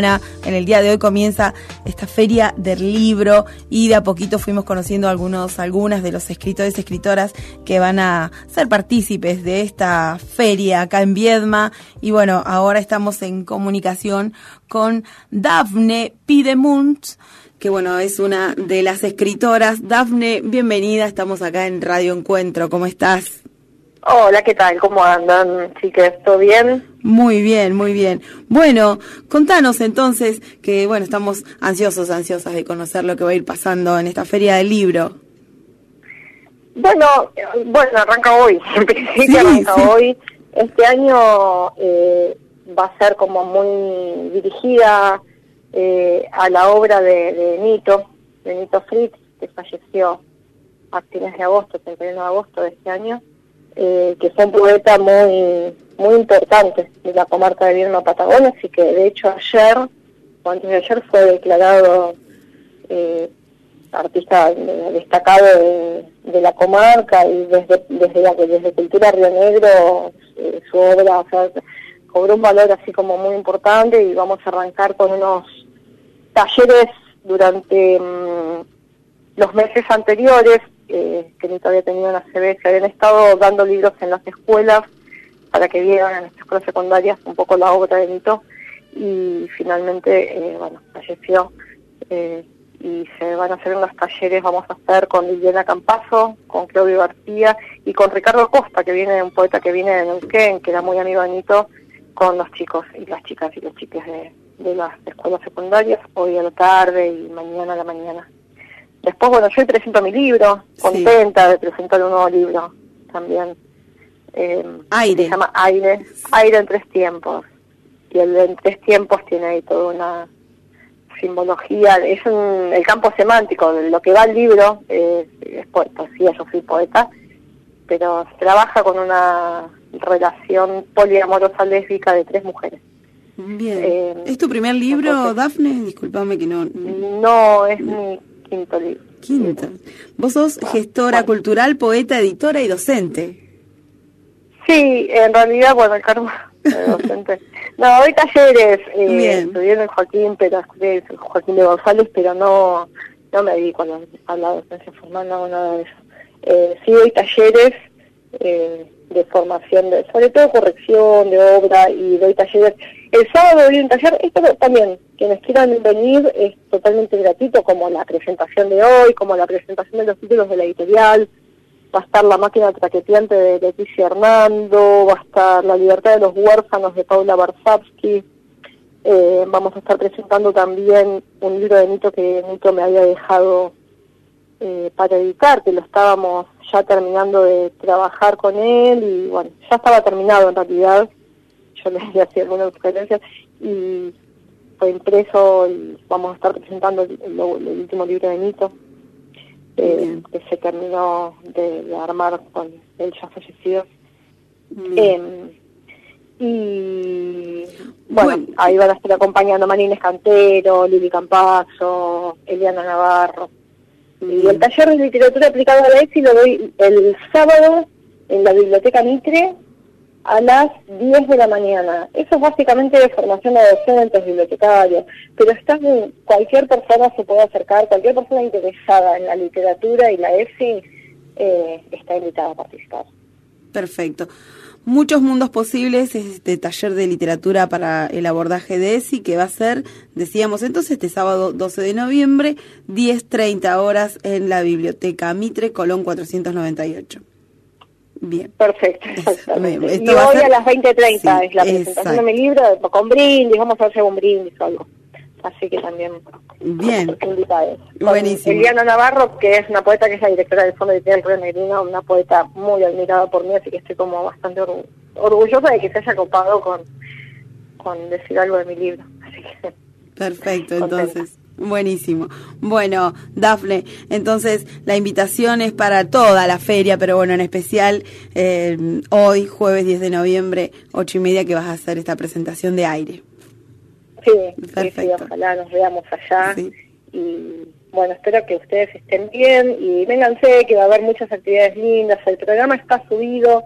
En el día de hoy comienza esta feria del libro y de a poquito fuimos conociendo algunos, algunas de los escritores y escritoras que van a ser partícipes de esta feria acá en Viedma. Y bueno, ahora estamos en comunicación con Dafne Pidemunt, que bueno, es una de las escritoras. Dafne, bienvenida, estamos acá en Radio Encuentro. ¿Cómo estás? Hola, ¿qué tal? ¿Cómo andan, chicas? ¿Todo bien? Muy bien, muy bien. Bueno, contanos entonces que, bueno, estamos ansiosos, ansiosas de conocer lo que va a ir pasando en esta feria del libro. Bueno, bueno, arranca hoy, sí, arranca hoy. Este año eh, va a ser como muy dirigida eh, a la obra de, de, Nito, de Nito Fritz, que falleció a fines de agosto, 31 de agosto de este año eh, que fue un poeta muy muy importante de la comarca de Vierno Patagones y que de hecho ayer, o antes de ayer, fue declarado eh, artista destacado de, la comarca y desde desde desde Cultura Río Negro eh, su obra cobró un valor así como muy importante y vamos a arrancar con unos talleres durante mm, los meses anteriores eh, que ni todavía tenido una CB, se habían estado dando libros en las escuelas para que vieran en las escuelas secundarias un poco la obra de Nito y finalmente, eh, bueno, falleció eh, y se van a hacer unos talleres, vamos a hacer con Liliana Campazo, con Claudio García y con Ricardo Costa, que viene un poeta que viene de Neuquén, que era muy amigo de Nito, con los chicos y las chicas y los chicos de, de las escuelas secundarias, hoy a la tarde y mañana a la mañana. Después, bueno, yo presento mi libro, contenta de presentar un nuevo libro también. Eh, Aire. Se llama Aire, Aire en tres tiempos. Y el en tres tiempos tiene ahí toda una simbología, es un, el campo semántico de lo que va al libro, es poesía, yo soy poeta, pero se trabaja con una relación poliamorosa lésbica de tres mujeres. Bien. Eh, ¿Es tu primer libro, Dafne? Disculpame que no... No, es mi quinto libro. Quinto. Vos sos gestora cultural, poeta, editora y docente. Sí, en realidad, bueno, el de docente. no, doy talleres, eh, estudié en el Joaquín, pero Joaquín de González, pero no, no me dedico a la, a la docencia formal, no nada de eso. Eh, sí doy talleres eh, de formación, de, sobre todo corrección de obra, y doy talleres el sábado doy un taller, esto también, quienes quieran venir es totalmente gratuito, como la presentación de hoy, como la presentación de los títulos de la editorial, va a estar La máquina traqueteante de Leticia Hernando, va a estar La libertad de los huérfanos de Paula Barsavsky, eh, vamos a estar presentando también un libro de Nito que Nito me había dejado eh, para editar, que lo estábamos ya terminando de trabajar con él y bueno, ya estaba terminado en realidad, yo les hacía algunas sugerencias y fue impreso y vamos a estar presentando el, último libro de Nito eh, que se terminó de, armar con el ya fallecido. Em, y bueno, ahí van a estar acompañando Marines Cantero, Lili Campazo, Eliana Navarro. Y el taller de literatura aplicada a la ESI lo doy el sábado en la biblioteca Mitre a las 10 de la mañana. Eso es básicamente de formación de docentes, bibliotecarios, pero está, cualquier persona se puede acercar, cualquier persona interesada en la literatura y la ESI eh, está invitada a participar. Perfecto. Muchos mundos posibles es este taller de literatura para el abordaje de ESI que va a ser, decíamos entonces, este sábado 12 de noviembre, 10.30 horas en la Biblioteca Mitre, Colón 498. Bien. Perfecto, exactamente. y hoy a, las 20.30 es la presentación de mi libro, con brindis, vamos a hacer un brindis o algo. Así que también Bien. Buenísimo. Eliana Navarro, que es una poeta que es la directora del Fondo Editorial Río Negrino, una poeta muy admirada por mí, así que estoy como bastante orgullosa de que se haya copado con, con decir algo de mi libro. Así que, Perfecto, entonces. Buenísimo. Bueno, Dafne, entonces la invitación es para toda la feria, pero bueno, en especial eh, hoy, jueves 10 de noviembre, ocho y media, que vas a hacer esta presentación de aire. Sí, Perfecto. ojalá nos veamos allá. Y bueno, espero que ustedes estén bien y vénganse, que va a haber muchas actividades lindas. El programa está subido,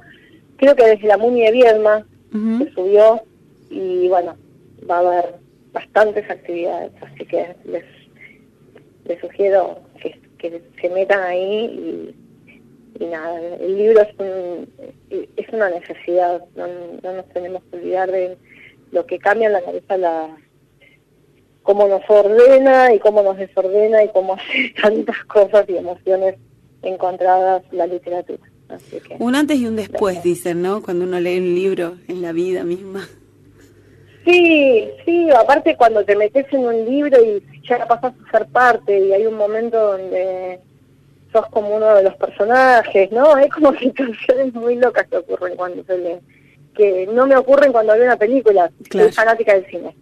creo que desde la Muni de Viedma se subió y bueno, va a haber bastantes actividades, así que les, les sugiero que, que se metan ahí y, y nada, el libro es, un, es una necesidad, no, no nos tenemos que olvidar de lo que cambia en la cabeza la cómo nos ordena y cómo nos desordena y cómo hace tantas cosas y emociones encontradas la literatura. un antes y un después, dicen, ¿no? Cuando uno lee un libro en la vida misma. Sí, sí, aparte cuando te metes en un libro y ya pasas a ser parte y hay un momento donde sos como uno de los personajes, ¿no? Hay como situaciones muy locas que ocurren cuando se lee, que no me ocurren cuando veo una película, soy fanática del cine.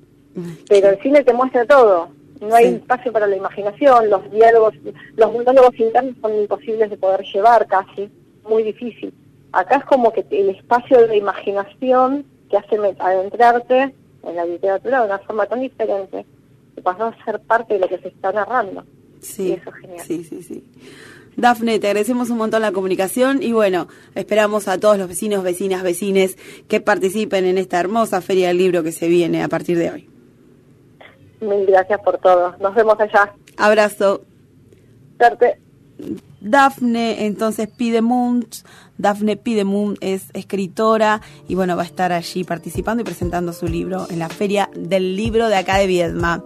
Pero el cine te muestra todo, no hay espacio para la imaginación, los diálogos, los monólogos internos son imposibles de poder llevar casi, muy difícil. Acá es como que el espacio de la imaginación que hace adentrarte en la literatura de una forma tan diferente, que pasó a ser parte de lo que se está narrando. Sí, eso es genial. Sí, sí, sí. Dafne, te agradecemos un montón la comunicación y bueno, esperamos a todos los vecinos, vecinas, vecines que participen en esta hermosa feria del libro que se viene a partir de hoy. Mil gracias por todo. Nos vemos allá. Abrazo. Suerte. Dafne, entonces Pidemunt, Dafne Pidemunt es escritora y bueno, va a estar allí participando y presentando su libro en la Feria del Libro de acá de Viedma.